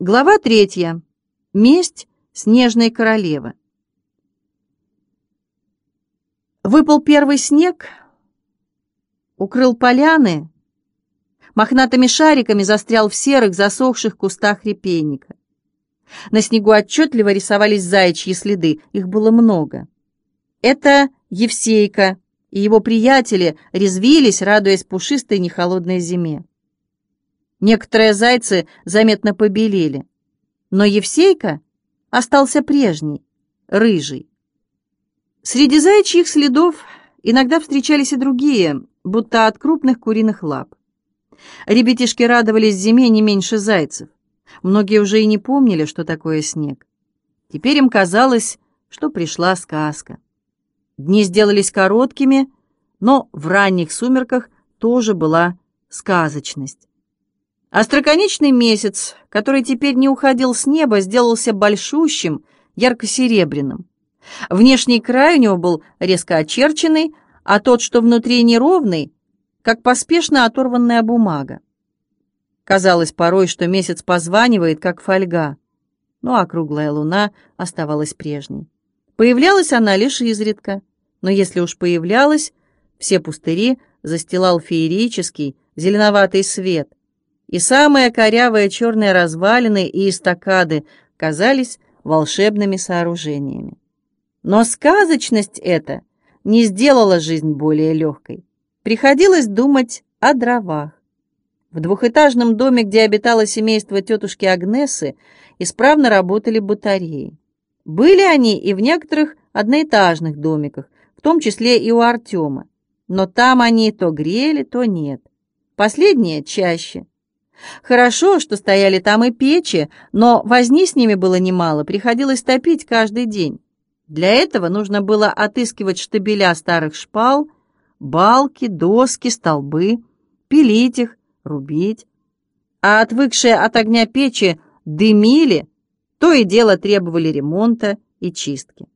Глава третья. Месть снежной королевы. Выпал первый снег, укрыл поляны, мохнатыми шариками застрял в серых засохших кустах репейника. На снегу отчетливо рисовались заячьи следы, их было много. Это Евсейка и его приятели резвились, радуясь пушистой нехолодной зиме. Некоторые зайцы заметно побелели, но Евсейка остался прежний, рыжий. Среди заячьих следов иногда встречались и другие, будто от крупных куриных лап. Ребятишки радовались зиме не меньше зайцев. Многие уже и не помнили, что такое снег. Теперь им казалось, что пришла сказка. Дни сделались короткими, но в ранних сумерках тоже была сказочность. Остроконечный месяц, который теперь не уходил с неба, сделался большущим, ярко-серебряным. Внешний край у него был резко очерченный, а тот, что внутри неровный, как поспешно оторванная бумага. Казалось порой, что месяц позванивает, как фольга, но округлая луна оставалась прежней. Появлялась она лишь изредка, но если уж появлялась, все пустыри застилал феерический зеленоватый свет, и самые корявые черные развалины и эстакады казались волшебными сооружениями. Но сказочность эта не сделала жизнь более легкой. Приходилось думать о дровах. В двухэтажном доме, где обитало семейство тетушки Агнесы, исправно работали батареи. Были они и в некоторых одноэтажных домиках, в том числе и у Артема. Но там они то грели, то нет. Последнее чаще – Хорошо, что стояли там и печи, но возни с ними было немало, приходилось топить каждый день. Для этого нужно было отыскивать штабеля старых шпал, балки, доски, столбы, пилить их, рубить. А отвыкшие от огня печи дымили, то и дело требовали ремонта и чистки.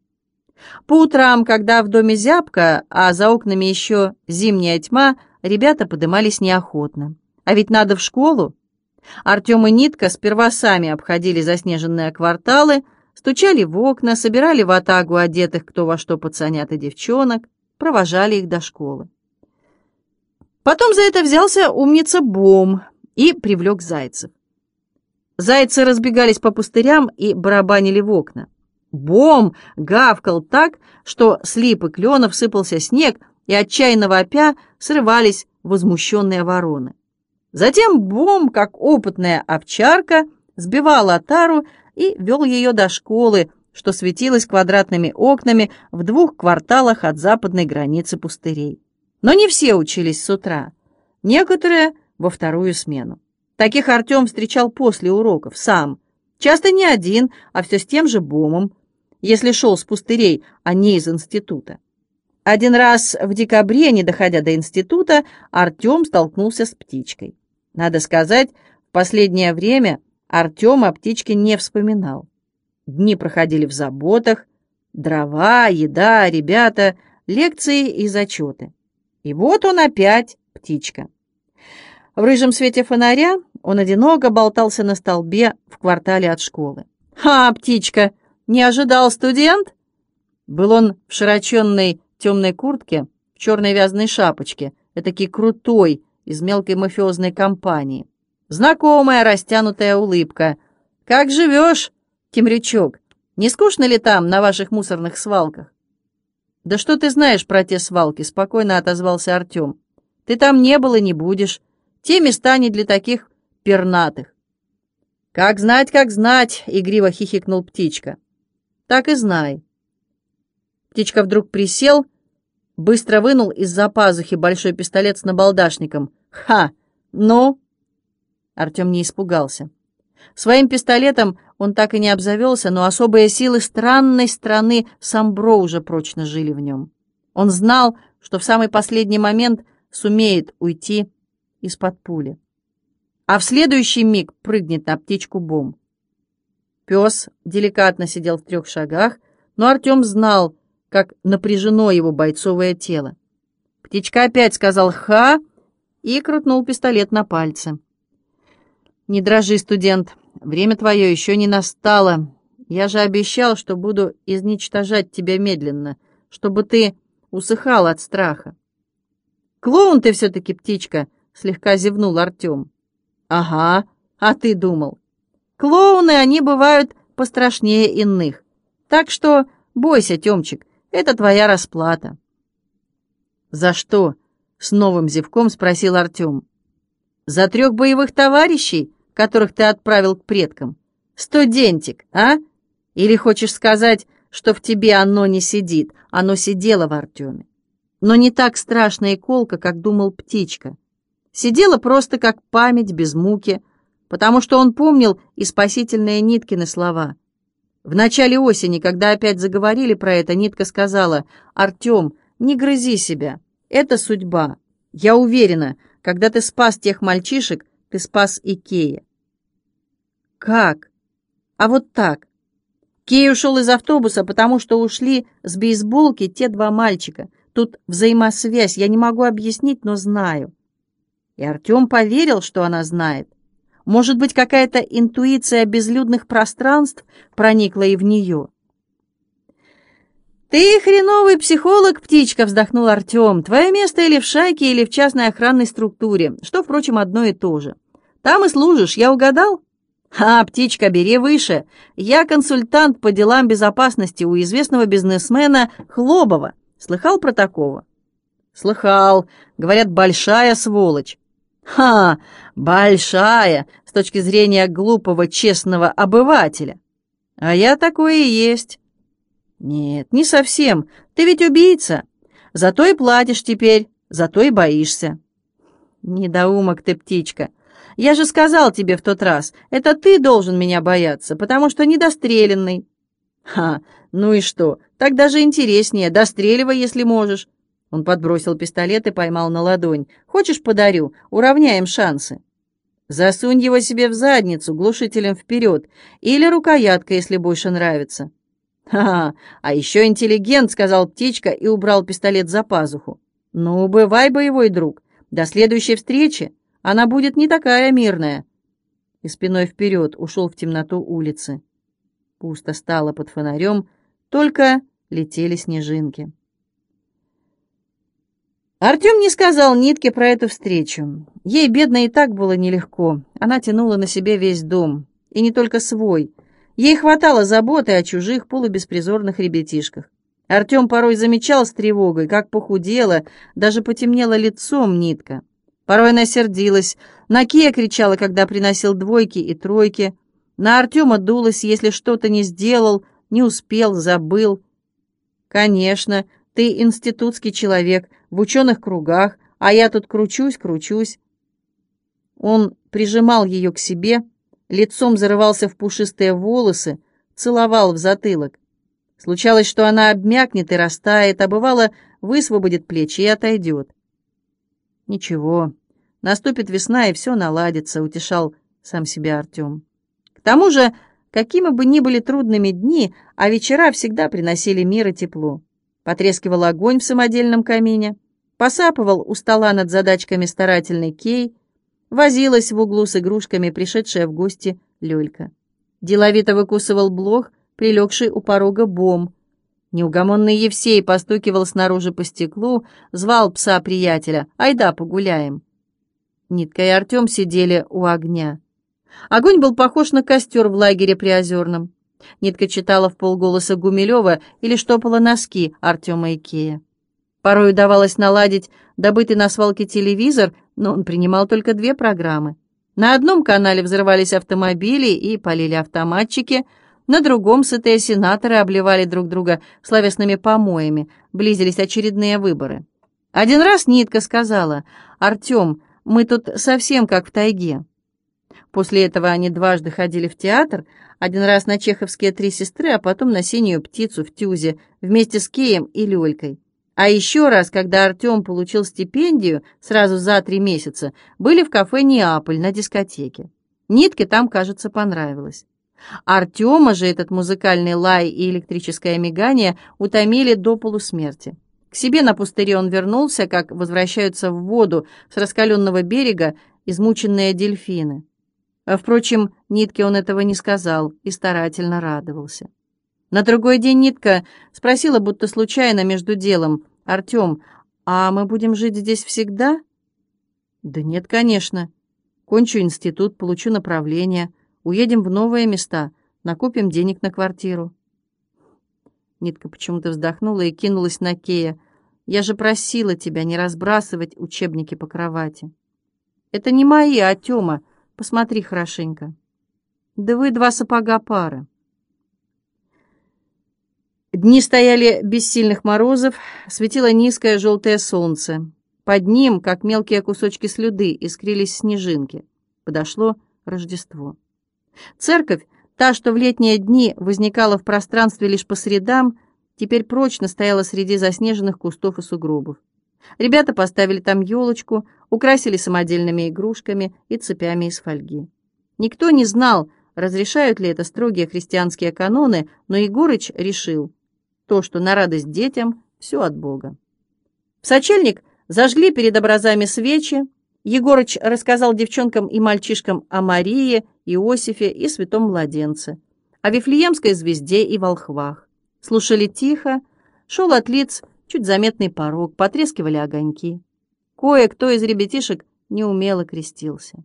По утрам, когда в доме зябко, а за окнами еще зимняя тьма, ребята подымались неохотно. А ведь надо в школу. Артем и Нитка сперва сами обходили заснеженные кварталы, стучали в окна, собирали в атагу одетых кто во что пацанят и девчонок, провожали их до школы. Потом за это взялся умница Бом и привлек зайцев. Зайцы разбегались по пустырям и барабанили в окна. Бом гавкал так, что с лип и кленов сыпался снег, и отчаянно вопя срывались возмущенные вороны. Затем Бом, как опытная овчарка, сбивал отару и вел ее до школы, что светилось квадратными окнами в двух кварталах от западной границы пустырей. Но не все учились с утра, некоторые во вторую смену. Таких Артем встречал после уроков, сам. Часто не один, а все с тем же Бомом, если шел с пустырей, а не из института. Один раз в декабре, не доходя до института, Артем столкнулся с птичкой. Надо сказать, в последнее время Артем о птичке не вспоминал. Дни проходили в заботах, дрова, еда, ребята, лекции и зачеты. И вот он опять птичка. В рыжем свете фонаря он одиноко болтался на столбе в квартале от школы. «Ха, птичка! Не ожидал студент?» Был он в широченной темной куртке, в черной вязаной шапочке, этакий крутой, из мелкой мафиозной компании. Знакомая растянутая улыбка. «Как живешь, темрячок? Не скучно ли там, на ваших мусорных свалках?» «Да что ты знаешь про те свалки?» — спокойно отозвался Артем. «Ты там не был и не будешь. Те места не для таких пернатых». «Как знать, как знать!» — игриво хихикнул птичка. «Так и знай». Птичка вдруг присел Быстро вынул из-за пазухи большой пистолет с набалдашником. «Ха! Ну?» Артем не испугался. Своим пистолетом он так и не обзавелся, но особые силы странной страны Самбро уже прочно жили в нем. Он знал, что в самый последний момент сумеет уйти из-под пули. А в следующий миг прыгнет на птичку бомб. Пес деликатно сидел в трех шагах, но Артем знал, как напряжено его бойцовое тело. Птичка опять сказал «Ха!» и крутнул пистолет на пальце. «Не дрожи, студент. время твое еще не настало. Я же обещал, что буду изничтожать тебя медленно, чтобы ты усыхал от страха. «Клоун ты все-таки, птичка!» — слегка зевнул Артем. «Ага, а ты думал. Клоуны, они бывают пострашнее иных. Так что бойся, Темчик, это твоя расплата». «За что?» — с новым зевком спросил Артем. «За трех боевых товарищей, которых ты отправил к предкам. Студентик, а? Или хочешь сказать, что в тебе оно не сидит, оно сидело в Артеме? Но не так страшно и колко, как думал птичка. Сидела просто как память без муки, потому что он помнил и спасительные Ниткины слова. В начале осени, когда опять заговорили про это, Нитка сказала, «Артем, не грызи себя, это судьба. Я уверена, когда ты спас тех мальчишек, ты спас и Кея». «Как?» «А вот так. Кей ушел из автобуса, потому что ушли с бейсболки те два мальчика. Тут взаимосвязь, я не могу объяснить, но знаю». И Артем поверил, что она знает. Может быть, какая-то интуиция безлюдных пространств проникла и в нее. «Ты хреновый психолог, птичка!» — вздохнул Артем. «Твое место или в шайке, или в частной охранной структуре, что, впрочем, одно и то же. Там и служишь, я угадал?» «А, птичка, бери выше. Я консультант по делам безопасности у известного бизнесмена Хлобова. Слыхал про такого?» «Слыхал. Говорят, большая сволочь». «Ха! Большая, с точки зрения глупого, честного обывателя. А я такое и есть». «Нет, не совсем. Ты ведь убийца. Зато и платишь теперь, зато и боишься». «Недоумок ты, птичка. Я же сказал тебе в тот раз, это ты должен меня бояться, потому что недостреленный». «Ха, ну и что? Так даже интереснее. Достреливай, если можешь». Он подбросил пистолет и поймал на ладонь. «Хочешь, подарю? Уравняем шансы». «Засунь его себе в задницу, глушителем вперед, или рукоятка, если больше нравится». «Ха, а еще интеллигент», — сказал птичка и убрал пистолет за пазуху. «Ну, бывай, боевой друг. До следующей встречи. Она будет не такая мирная». И спиной вперед ушел в темноту улицы. Пусто стало под фонарем, только летели снежинки. Артем не сказал Нитке про эту встречу. Ей, бедно, и так было нелегко. Она тянула на себе весь дом. И не только свой. Ей хватало заботы о чужих полубеспризорных ребятишках. Артем порой замечал с тревогой, как похудела, даже потемнело лицом Нитка. Порой она сердилась, на Кия кричала, когда приносил двойки и тройки. На Артема дулась, если что-то не сделал, не успел, забыл. «Конечно, ты институтский человек, в ученых кругах, а я тут кручусь, кручусь». Он прижимал ее к себе, лицом зарывался в пушистые волосы, целовал в затылок. Случалось, что она обмякнет и растает, а бывало, высвободит плечи и отойдет. «Ничего, наступит весна, и все наладится», — утешал сам себя Артем. К тому же, какими бы ни были трудными дни, а вечера всегда приносили мир и тепло. Потрескивал огонь в самодельном камине, посапывал у стола над задачками старательный Кей, возилась в углу с игрушками пришедшая в гости Лёлька. Деловито выкусывал блох, прилегший у порога бом. Неугомонный Евсей постукивал снаружи по стеклу, звал пса-приятеля «Айда, погуляем». Нитка и Артем сидели у огня. Огонь был похож на костер в лагере Приозерном. Нитка читала в полголоса Гумилева или штопала носки Артема и Кея. Порой удавалось наладить добытый на свалке телевизор, но он принимал только две программы. На одном канале взрывались автомобили и полили автоматчики, на другом сытые сенаторы обливали друг друга словесными помоями, близились очередные выборы. Один раз Нитка сказала, «Артем, мы тут совсем как в тайге». После этого они дважды ходили в театр, один раз на чеховские «Три сестры», а потом на «Синюю птицу» в Тюзе вместе с Кеем и Лёлькой. А еще раз, когда Артем получил стипендию сразу за три месяца, были в кафе «Неаполь» на дискотеке. Нитке там, кажется, понравилось. Артема же этот музыкальный лай и электрическое мигание утомили до полусмерти. К себе на пустыре он вернулся, как возвращаются в воду с раскаленного берега измученные дельфины. А, впрочем, Нитке он этого не сказал и старательно радовался. На другой день Нитка спросила, будто случайно между делом, «Артем, а мы будем жить здесь всегда?» «Да нет, конечно. Кончу институт, получу направление, уедем в новые места, накопим денег на квартиру». Нитка почему-то вздохнула и кинулась на Кея. «Я же просила тебя не разбрасывать учебники по кровати». «Это не мои, а Тёма. Посмотри хорошенько». «Да вы два сапога пара». Дни стояли без сильных морозов, светило низкое желтое солнце. Под ним, как мелкие кусочки слюды, искрились снежинки. Подошло Рождество. Церковь, та, что в летние дни возникала в пространстве лишь по средам, теперь прочно стояла среди заснеженных кустов и сугробов. Ребята поставили там елочку, украсили самодельными игрушками и цепями из фольги. Никто не знал, разрешают ли это строгие христианские каноны, но Егорыч решил, то, что на радость детям, все от Бога. В сочельник зажгли перед образами свечи, Егорыч рассказал девчонкам и мальчишкам о Марии, Иосифе и святом младенце, о Вифлеемской звезде и волхвах. Слушали тихо, шел от лиц чуть заметный порог, потрескивали огоньки. Кое-кто из ребятишек неумело крестился.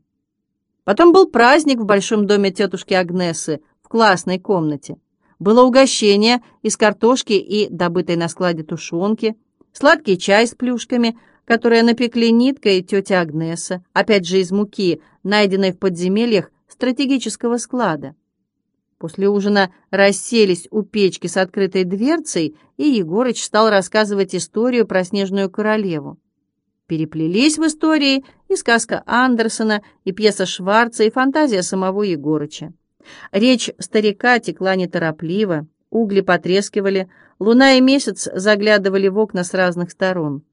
Потом был праздник в большом доме тетушки Агнесы в классной комнате. Было угощение из картошки и добытой на складе тушенки, сладкий чай с плюшками, которые напекли Нитка и тетя Агнеса, опять же из муки, найденной в подземельях стратегического склада. После ужина расселись у печки с открытой дверцей, и Егорыч стал рассказывать историю про снежную королеву. Переплелись в истории и сказка Андерсона, и пьеса Шварца, и фантазия самого Егорыча. Речь старика текла неторопливо, угли потрескивали, луна и месяц заглядывали в окна с разных сторон.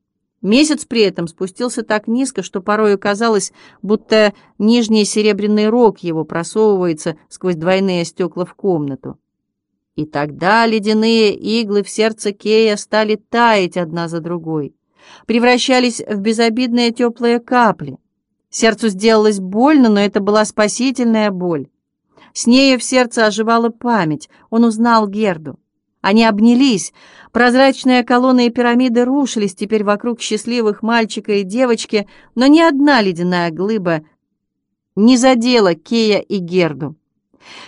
Месяц при этом спустился так низко, что порою казалось, будто нижний серебряный рог его просовывается сквозь двойные стекла в комнату. И тогда ледяные иглы в сердце Кея стали таять одна за другой, превращались в безобидные теплые капли. Сердцу сделалось больно, но это была спасительная боль. С нею в сердце оживала память, он узнал Герду. Они обнялись. Прозрачные колонны и пирамиды рушились теперь вокруг счастливых мальчика и девочки, но ни одна ледяная глыба не задела Кея и Герду.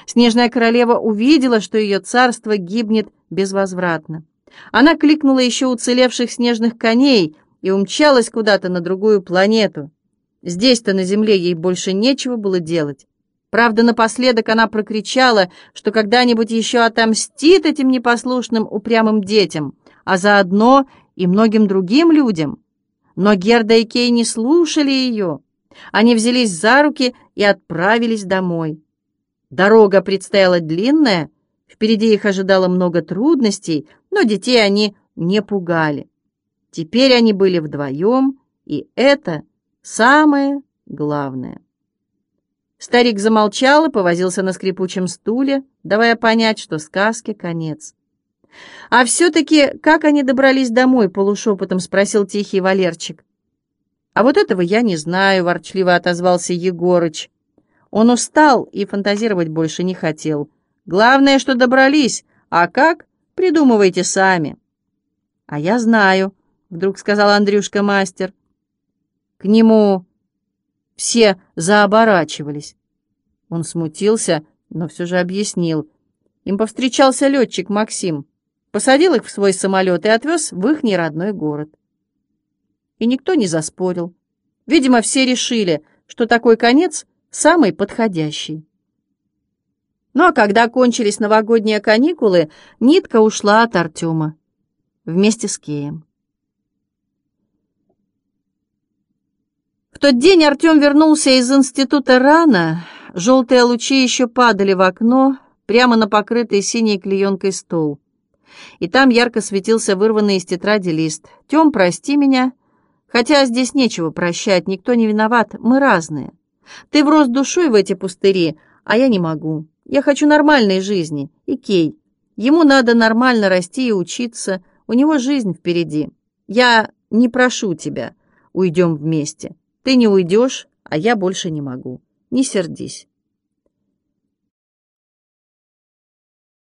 Снежная королева увидела, что ее царство гибнет безвозвратно. Она кликнула еще уцелевших снежных коней и умчалась куда-то на другую планету. Здесь-то на земле ей больше нечего было делать. Правда, напоследок она прокричала, что когда-нибудь еще отомстит этим непослушным упрямым детям, а заодно и многим другим людям. Но Герда и Кей не слушали ее. Они взялись за руки и отправились домой. Дорога предстояла длинная, впереди их ожидало много трудностей, но детей они не пугали. Теперь они были вдвоем, и это самое главное. Старик замолчал и повозился на скрипучем стуле, давая понять, что сказке конец. «А все-таки как они добрались домой?» — полушепотом спросил тихий Валерчик. «А вот этого я не знаю», — ворчливо отозвался Егорыч. Он устал и фантазировать больше не хотел. «Главное, что добрались, а как? Придумывайте сами». «А я знаю», — вдруг сказал Андрюшка-мастер. К нему все заоборачивались. Он смутился, но все же объяснил. Им повстречался летчик Максим, посадил их в свой самолет и отвез в их неродной город. И никто не заспорил. Видимо, все решили, что такой конец самый подходящий. Ну а когда кончились новогодние каникулы, Нитка ушла от Артема вместе с Кеем. В тот день Артем вернулся из института рано. Желтые лучи еще падали в окно, прямо на покрытый синей клеенкой стол. И там ярко светился вырванный из тетради лист. «Тем, прости меня. Хотя здесь нечего прощать, никто не виноват, мы разные. Ты врос душой в эти пустыри, а я не могу. Я хочу нормальной жизни. И Кей. Ему надо нормально расти и учиться, у него жизнь впереди. Я не прошу тебя, уйдем вместе». Ты не уйдешь, а я больше не могу. Не сердись.